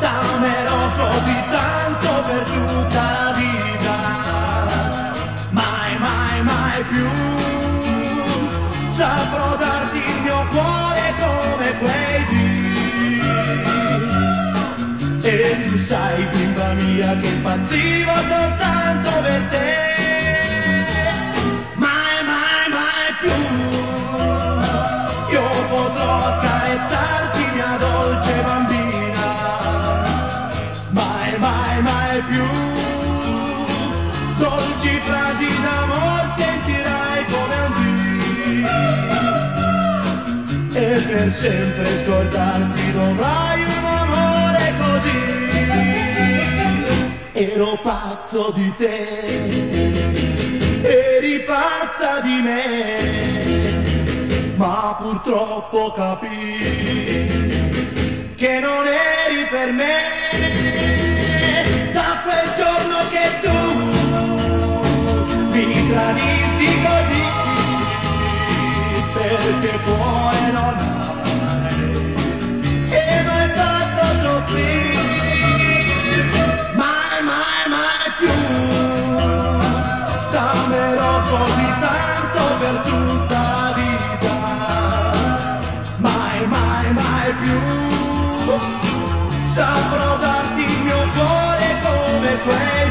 t'amerò così tanto per tutta la vita, mai, mai, mai più saprò darti il mio cuore come quei dì. E tu sai, bimba mia, che impazzivo soltanto Mai, mai, più dolci frasi d'amor sentirai come un dì. E per sempre scordarti dovrai un amore così. Ero pazzo di te, eri pazza di me, ma purtroppo capii che non eri per me. Mi tradisti così, perché puoi non amare e mi hai fatto soffrire, mai, mai, mai più. T'amerò così tanto per tutta la vita, mai, mai, mai più. Saprò darti il mio cuore come quei